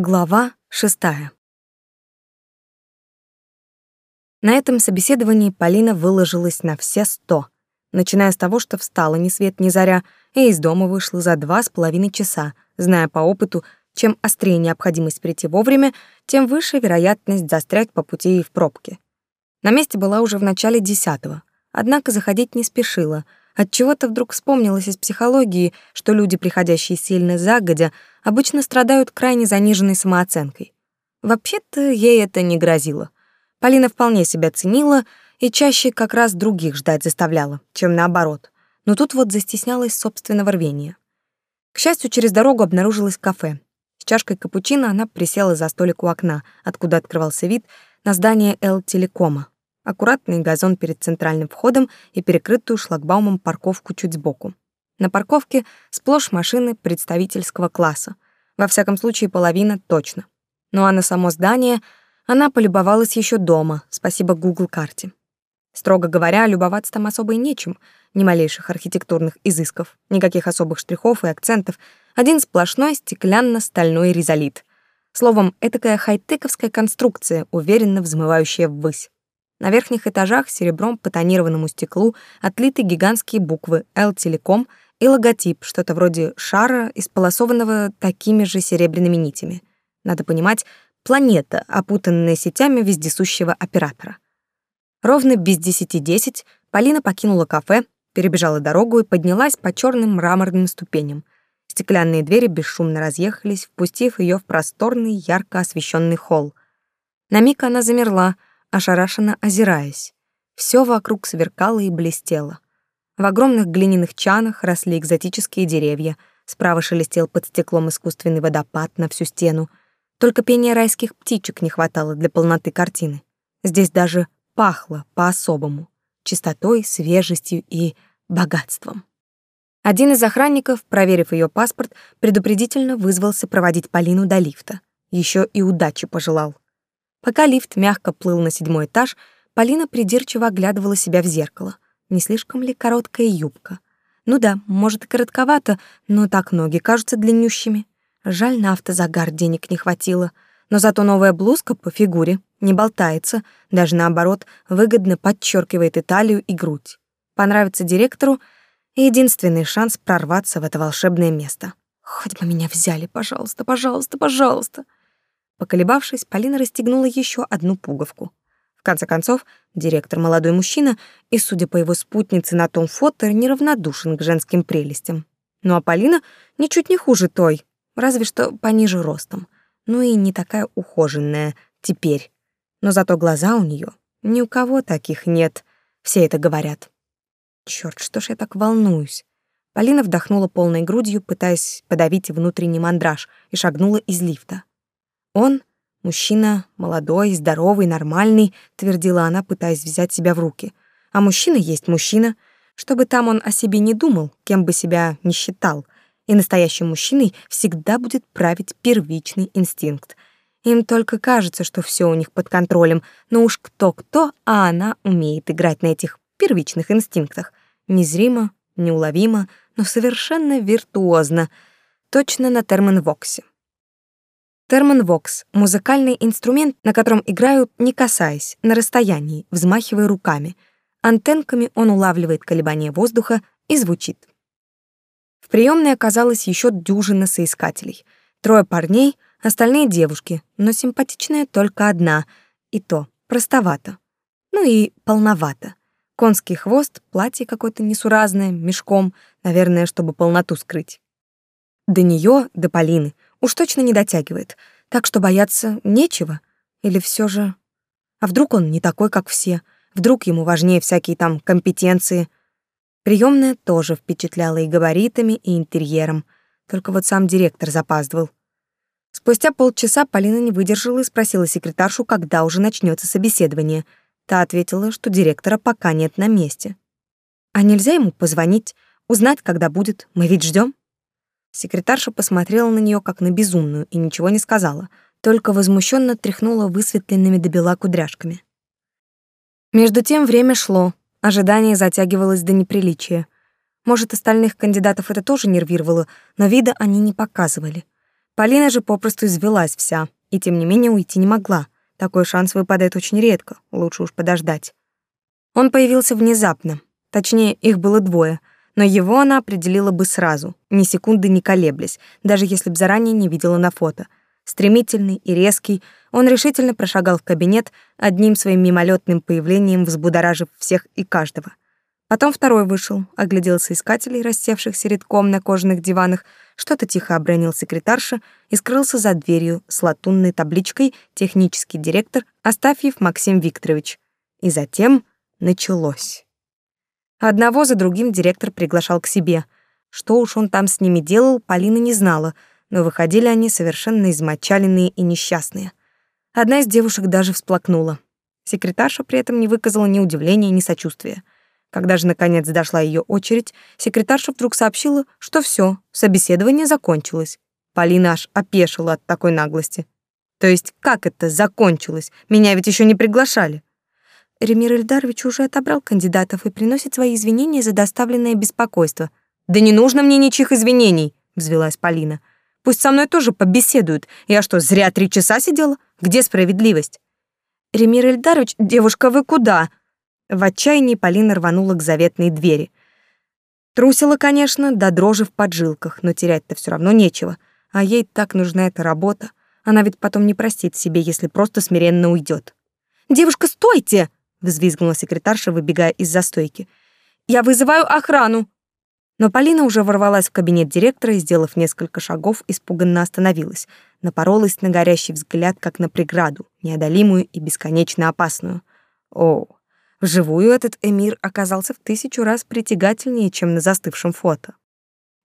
Глава 6. На этом собеседовании Полина выложилась на все сто, начиная с того, что встала ни свет ни заря и из дома вышла за два с половиной часа, зная по опыту, чем острее необходимость прийти вовремя, тем выше вероятность застрять по пути и в пробке. На месте была уже в начале десятого, однако заходить не спешила — Отчего-то вдруг вспомнилось из психологии, что люди, приходящие сильно загодя, обычно страдают крайне заниженной самооценкой. Вообще-то ей это не грозило. Полина вполне себя ценила и чаще как раз других ждать заставляла, чем наоборот. Но тут вот застеснялась собственного рвения. К счастью, через дорогу обнаружилось кафе. С чашкой капучино она присела за столик у окна, откуда открывался вид на здание Л-телекома. Аккуратный газон перед центральным входом и перекрытую шлагбаумом парковку чуть сбоку. На парковке сплошь машины представительского класса. Во всяком случае, половина точно. Ну а на само здание она полюбовалась еще дома, спасибо Google карте. Строго говоря, любоваться там особо и нечем, ни малейших архитектурных изысков, никаких особых штрихов и акцентов, один сплошной стеклянно-стальной ризолит. Словом, этакая хай-тековская конструкция, уверенно взмывающая ввысь. На верхних этажах серебром по тонированному стеклу отлиты гигантские буквы «Л-Телеком», и логотип, что-то вроде шара, исполосованного такими же серебряными нитями. Надо понимать, планета, опутанная сетями вездесущего оператора. Ровно без десяти десять Полина покинула кафе, перебежала дорогу и поднялась по черным мраморным ступеням. Стеклянные двери бесшумно разъехались, впустив ее в просторный, ярко освещенный холл. На миг она замерла, ошарашенно озираясь. Все вокруг сверкало и блестело. В огромных глиняных чанах росли экзотические деревья. Справа шелестел под стеклом искусственный водопад на всю стену. Только пения райских птичек не хватало для полноты картины. Здесь даже пахло по-особому. Чистотой, свежестью и богатством. Один из охранников, проверив ее паспорт, предупредительно вызвался проводить Полину до лифта. Еще и удачи пожелал. Пока лифт мягко плыл на седьмой этаж, Полина придирчиво оглядывала себя в зеркало — не слишком ли короткая юбка? Ну да, может, и коротковато, но так ноги кажутся длиннющими. Жаль, на автозагар денег не хватило. Но зато новая блузка по фигуре не болтается, даже наоборот, выгодно подчеркивает и талию, и грудь. Понравится директору — единственный шанс прорваться в это волшебное место. «Хоть бы меня взяли, пожалуйста, пожалуйста, пожалуйста!» Поколебавшись, Полина расстегнула еще одну пуговку. В конце концов, Директор молодой мужчина, и, судя по его спутнице на том фото, неравнодушен к женским прелестям. Ну а Полина ничуть не хуже той, разве что пониже ростом. Ну и не такая ухоженная теперь. Но зато глаза у нее ни у кого таких нет, все это говорят. Черт, что ж я так волнуюсь? Полина вдохнула полной грудью, пытаясь подавить внутренний мандраж, и шагнула из лифта. Он Мужчина, молодой, здоровый, нормальный, твердила она, пытаясь взять себя в руки. А мужчина есть мужчина. Чтобы там он о себе не думал, кем бы себя не считал. И настоящим мужчиной всегда будет править первичный инстинкт. Им только кажется, что все у них под контролем, но уж кто-кто, а она умеет играть на этих первичных инстинктах. Незримо, неуловимо, но совершенно виртуозно. Точно на термин воксе. Термин вокс — музыкальный инструмент, на котором играют, не касаясь, на расстоянии, взмахивая руками. Антенками он улавливает колебания воздуха и звучит. В приемной оказалось еще дюжина соискателей. Трое парней, остальные девушки, но симпатичная только одна, и то простовато. Ну и полновато. Конский хвост, платье какое-то несуразное, мешком, наверное, чтобы полноту скрыть. До нее, до Полины — Уж точно не дотягивает, так что бояться нечего. Или все же... А вдруг он не такой, как все? Вдруг ему важнее всякие там компетенции? Приемная тоже впечатляла и габаритами, и интерьером. Только вот сам директор запаздывал. Спустя полчаса Полина не выдержала и спросила секретаршу, когда уже начнется собеседование. Та ответила, что директора пока нет на месте. «А нельзя ему позвонить, узнать, когда будет? Мы ведь ждем. Секретарша посмотрела на нее как на безумную и ничего не сказала, только возмущенно тряхнула высветленными до бела кудряшками. Между тем время шло, ожидание затягивалось до неприличия. Может, остальных кандидатов это тоже нервировало, но вида они не показывали. Полина же попросту извелась вся, и тем не менее уйти не могла. Такой шанс выпадает очень редко, лучше уж подождать. Он появился внезапно. Точнее, их было двое — но его она определила бы сразу, ни секунды не колеблясь, даже если б заранее не видела на фото. Стремительный и резкий, он решительно прошагал в кабинет, одним своим мимолетным появлением взбудоражив всех и каждого. Потом второй вышел, огляделся искателей, рассевшихся редком на кожаных диванах, что-то тихо обронил секретарша и скрылся за дверью с латунной табличкой «Технический директор Астафьев Максим Викторович». И затем началось. Одного за другим директор приглашал к себе. Что уж он там с ними делал, Полина не знала, но выходили они совершенно измочаленные и несчастные. Одна из девушек даже всплакнула. Секретарша при этом не выказала ни удивления, ни сочувствия. Когда же, наконец, дошла ее очередь, секретарша вдруг сообщила, что все, собеседование закончилось. Полина аж опешила от такой наглости. «То есть как это закончилось? Меня ведь еще не приглашали». Ремир Ильдарович уже отобрал кандидатов и приносит свои извинения за доставленное беспокойство. «Да не нужно мне ничьих извинений!» — взвелась Полина. «Пусть со мной тоже побеседуют. Я что, зря три часа сидела? Где справедливость?» «Ремир Ильдарович, девушка, вы куда?» В отчаянии Полина рванула к заветной двери. Трусила, конечно, до дрожи в поджилках, но терять-то все равно нечего. А ей так нужна эта работа. Она ведь потом не простит себе, если просто смиренно уйдет. «Девушка, стойте!» — взвизгнула секретарша, выбегая из-за стойки. «Я вызываю охрану!» Но Полина уже ворвалась в кабинет директора и, сделав несколько шагов, испуганно остановилась, напоролась на горящий взгляд, как на преграду, неодолимую и бесконечно опасную. О, вживую этот эмир оказался в тысячу раз притягательнее, чем на застывшем фото.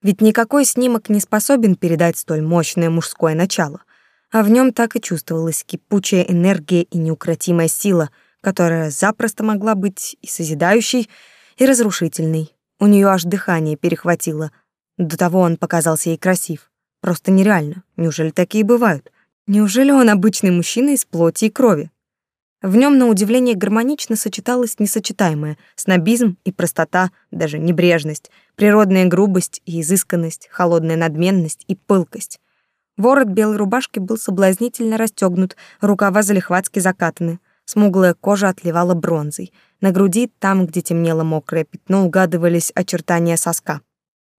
Ведь никакой снимок не способен передать столь мощное мужское начало, а в нем так и чувствовалась кипучая энергия и неукротимая сила — которая запросто могла быть и созидающей, и разрушительной. У нее аж дыхание перехватило. До того он показался ей красив. Просто нереально. Неужели такие бывают? Неужели он обычный мужчина из плоти и крови? В нем, на удивление, гармонично сочеталось несочетаемое — снобизм и простота, даже небрежность, природная грубость и изысканность, холодная надменность и пылкость. Ворот белой рубашки был соблазнительно расстегнут, рукава залихватски закатаны — Смуглая кожа отливала бронзой. На груди, там, где темнело мокрое пятно, угадывались очертания соска.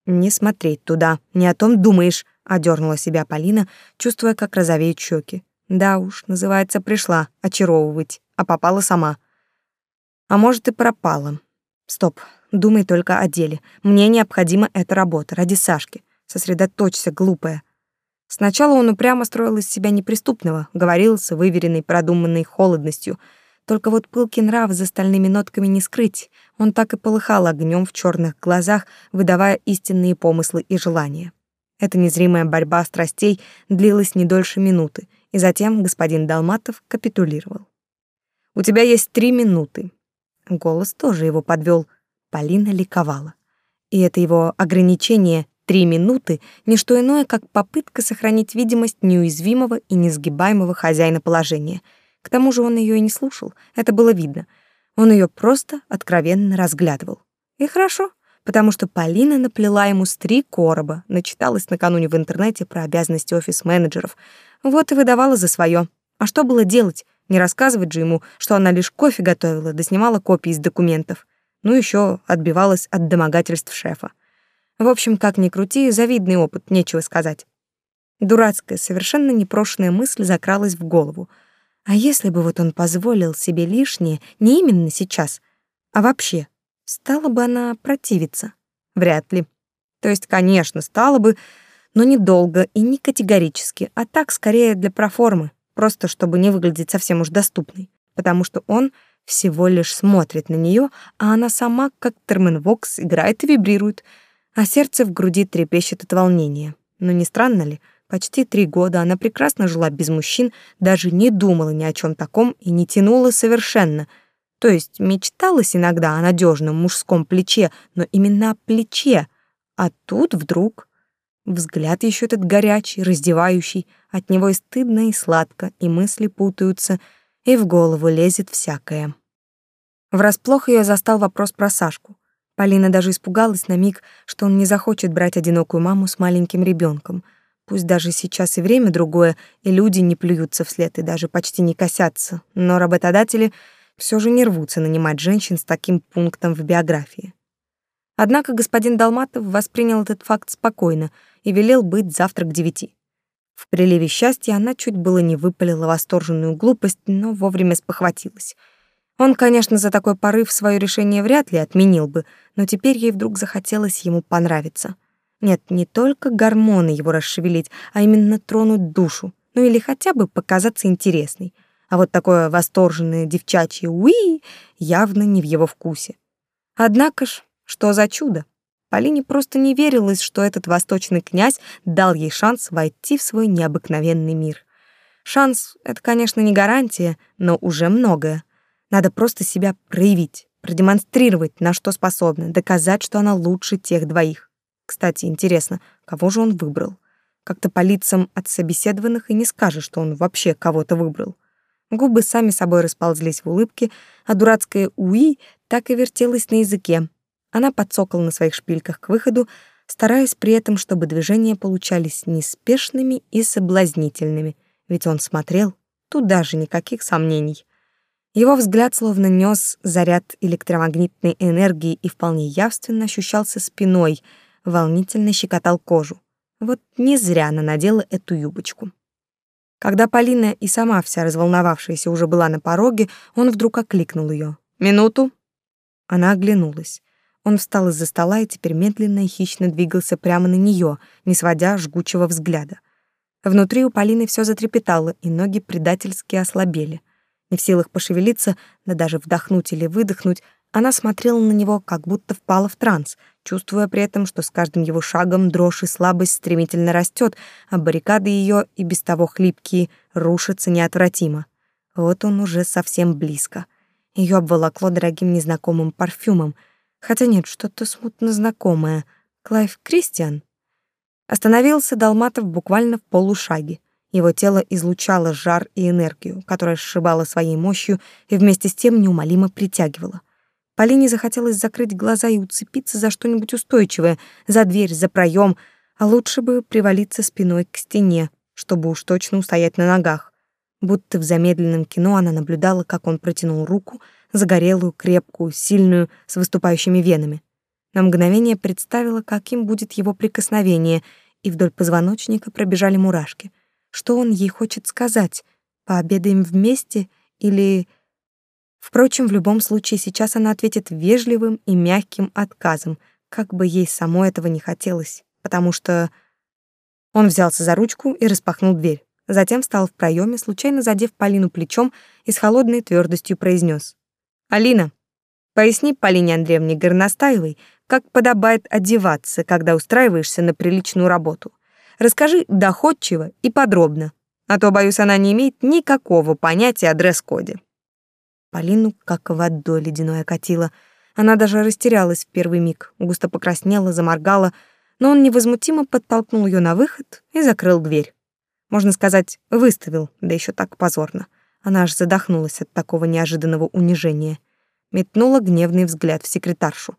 «Не смотреть туда, не о том думаешь», — одернула себя Полина, чувствуя, как розовеют щеки. «Да уж, называется, пришла очаровывать, а попала сама». «А может, и пропала». «Стоп, думай только о деле. Мне необходима эта работа ради Сашки. Сосредоточься, глупая». Сначала он упрямо строил из себя неприступного, говорил с выверенной, продуманной холодностью. Только вот пылкий нрав за стальными нотками не скрыть. Он так и полыхал огнем в черных глазах, выдавая истинные помыслы и желания. Эта незримая борьба страстей длилась не дольше минуты, и затем господин Долматов капитулировал. «У тебя есть три минуты». Голос тоже его подвёл. Полина ликовала. И это его ограничение Три минуты — не что иное, как попытка сохранить видимость неуязвимого и несгибаемого хозяина положения. К тому же он ее и не слушал, это было видно. Он ее просто откровенно разглядывал. И хорошо, потому что Полина наплела ему с три короба, начиталась накануне в интернете про обязанности офис-менеджеров. Вот и выдавала за свое. А что было делать? Не рассказывать же ему, что она лишь кофе готовила да снимала копии из документов. Ну еще отбивалась от домогательств шефа. В общем, как ни крути, завидный опыт, нечего сказать. Дурацкая, совершенно непрошенная мысль закралась в голову. А если бы вот он позволил себе лишнее не именно сейчас, а вообще, стала бы она противиться? Вряд ли. То есть, конечно, стала бы, но недолго и не категорически, а так скорее для проформы, просто чтобы не выглядеть совсем уж доступной, потому что он всего лишь смотрит на нее, а она сама, как терменвокс, играет и вибрирует — а сердце в груди трепещет от волнения. Но не странно ли, почти три года она прекрасно жила без мужчин, даже не думала ни о чем таком и не тянула совершенно. То есть мечталась иногда о надежном мужском плече, но именно о плече. А тут вдруг... Взгляд еще этот горячий, раздевающий, от него и стыдно, и сладко, и мысли путаются, и в голову лезет всякое. Врасплох ее застал вопрос про Сашку. Полина даже испугалась на миг, что он не захочет брать одинокую маму с маленьким ребенком. Пусть даже сейчас и время другое, и люди не плюются вслед и даже почти не косятся, но работодатели все же не рвутся нанимать женщин с таким пунктом в биографии. Однако господин Долматов воспринял этот факт спокойно и велел быть завтра к девяти. В приливе счастья она чуть было не выпалила восторженную глупость, но вовремя спохватилась. Он, конечно, за такой порыв свое решение вряд ли отменил бы — но теперь ей вдруг захотелось ему понравиться. Нет, не только гормоны его расшевелить, а именно тронуть душу, ну или хотя бы показаться интересной. А вот такое восторженное девчачье «уи» явно не в его вкусе. Однако ж, что за чудо? Полине просто не верилось, что этот восточный князь дал ей шанс войти в свой необыкновенный мир. Шанс — это, конечно, не гарантия, но уже многое. Надо просто себя проявить продемонстрировать, на что способна, доказать, что она лучше тех двоих. Кстати, интересно, кого же он выбрал? Как-то по лицам от собеседованных и не скажешь, что он вообще кого-то выбрал. Губы сами собой расползлись в улыбке, а дурацкая «уи» так и вертелась на языке. Она подсокала на своих шпильках к выходу, стараясь при этом, чтобы движения получались неспешными и соблазнительными, ведь он смотрел, тут даже никаких сомнений. Его взгляд словно нес заряд электромагнитной энергии и вполне явственно ощущался спиной, волнительно щекотал кожу. Вот не зря она надела эту юбочку. Когда Полина и сама вся разволновавшаяся уже была на пороге, он вдруг окликнул ее. «Минуту!» Она оглянулась. Он встал из-за стола и теперь медленно и хищно двигался прямо на нее, не сводя жгучего взгляда. Внутри у Полины все затрепетало, и ноги предательски ослабели — не в силах пошевелиться, да даже вдохнуть или выдохнуть, она смотрела на него, как будто впала в транс, чувствуя при этом, что с каждым его шагом дрожь и слабость стремительно растет, а баррикады ее и без того хлипкие рушатся неотвратимо. Вот он уже совсем близко. Ее обволокло дорогим незнакомым парфюмом. Хотя нет, что-то смутно знакомое. Клайв Кристиан. Остановился Долматов буквально в полушаге. Его тело излучало жар и энергию, которая сшибала своей мощью и вместе с тем неумолимо притягивала. Полине захотелось закрыть глаза и уцепиться за что-нибудь устойчивое, за дверь, за проем, а лучше бы привалиться спиной к стене, чтобы уж точно устоять на ногах. Будто в замедленном кино она наблюдала, как он протянул руку, загорелую, крепкую, сильную, с выступающими венами. На мгновение представила, каким будет его прикосновение, и вдоль позвоночника пробежали мурашки — что он ей хочет сказать. Пообедаем вместе или... Впрочем, в любом случае сейчас она ответит вежливым и мягким отказом, как бы ей самой этого не хотелось, потому что... Он взялся за ручку и распахнул дверь. Затем встал в проеме, случайно задев Полину плечом и с холодной твердостью произнес: «Алина, поясни Полине Андреевне Горностаевой, как подобает одеваться, когда устраиваешься на приличную работу. Расскажи доходчиво и подробно, а то, боюсь, она не имеет никакого понятия о дресс-коде». Полину как водой ледяной окатило. Она даже растерялась в первый миг, густо покраснела, заморгала, но он невозмутимо подтолкнул ее на выход и закрыл дверь. Можно сказать, выставил, да еще так позорно. Она аж задохнулась от такого неожиданного унижения. Метнула гневный взгляд в секретаршу.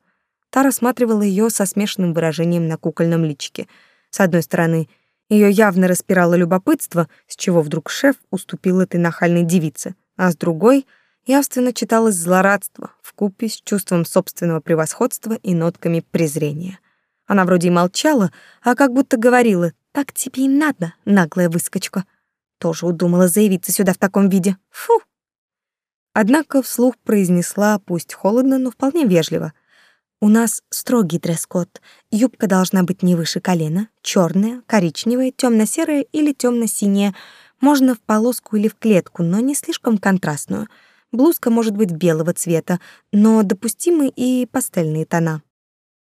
Та рассматривала ее со смешанным выражением на кукольном личике — с одной стороны, ее явно распирало любопытство, с чего вдруг шеф уступил этой нахальной девице, а с другой явственно читалось злорадство вкупе с чувством собственного превосходства и нотками презрения. Она вроде и молчала, а как будто говорила «Так тебе и надо, наглая выскочка». Тоже удумала заявиться сюда в таком виде. Фу! Однако вслух произнесла, пусть холодно, но вполне вежливо — у нас строгий дресс-код. Юбка должна быть не выше колена, черная, коричневая, темно-серая или темно-синяя. Можно в полоску или в клетку, но не слишком контрастную. Блузка может быть белого цвета, но допустимы и пастельные тона.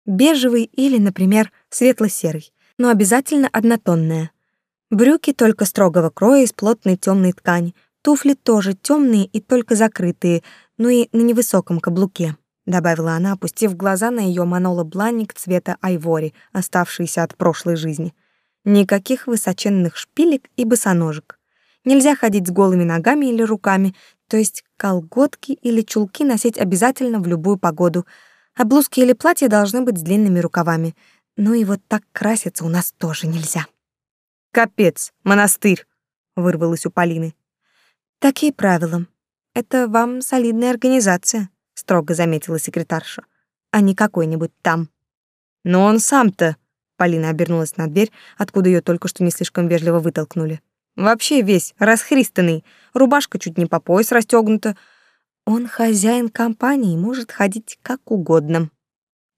Бежевый или, например, светло-серый, но обязательно однотонная. Брюки только строгого кроя из плотной темной ткани. Туфли тоже темные и только закрытые, но и на невысоком каблуке. Добавила она, опустив глаза на ее монолобланник цвета айвори, оставшийся от прошлой жизни. Никаких высоченных шпилек и босоножек. Нельзя ходить с голыми ногами или руками, то есть колготки или чулки носить обязательно в любую погоду. А блузки или платья должны быть с длинными рукавами. Ну и вот так краситься у нас тоже нельзя. «Капец, монастырь!» — вырвалось у Полины. «Такие правила. Это вам солидная организация», строго заметила секретарша, а не какой-нибудь там. Но он сам-то... Полина обернулась на дверь, откуда ее только что не слишком вежливо вытолкнули. Вообще весь расхристанный, рубашка чуть не по пояс расстёгнута. Он хозяин компании, и может ходить как угодно.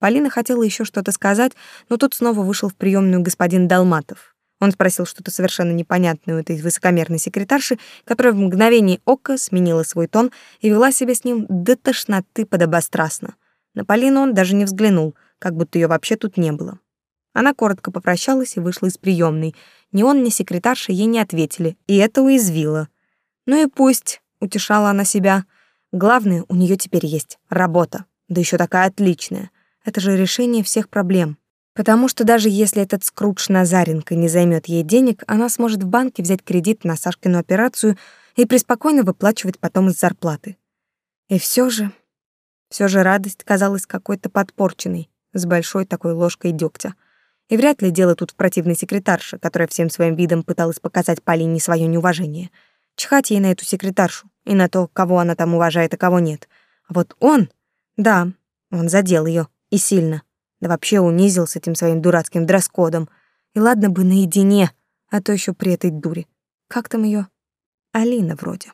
Полина хотела еще что-то сказать, но тут снова вышел в приемную господин Долматов. Он спросил что-то совершенно непонятное у этой высокомерной секретарши, которая в мгновение ока сменила свой тон и вела себя с ним до тошноты подобострастно. На Полину он даже не взглянул, как будто ее вообще тут не было. Она коротко попрощалась и вышла из приемной. Ни он, ни секретарша ей не ответили, и это уязвило. «Ну и пусть», — утешала она себя. «Главное, у нее теперь есть работа, да еще такая отличная. Это же решение всех проблем». Потому что даже если этот Скрудж Назаренко не займет ей денег, она сможет в банке взять кредит на Сашкину операцию и преспокойно выплачивать потом из зарплаты. И все же... все же радость казалась какой-то подпорченной, с большой такой ложкой дёгтя. И вряд ли дело тут в противной секретарше, которая всем своим видом пыталась показать Полине свое неуважение. Чхать ей на эту секретаршу и на то, кого она там уважает, а кого нет. А вот он... Да, он задел ее и сильно. Да вообще унизил с этим своим дурацким дресс-кодом. И ладно бы наедине, а то еще при этой дуре. Как там ее? Алина вроде.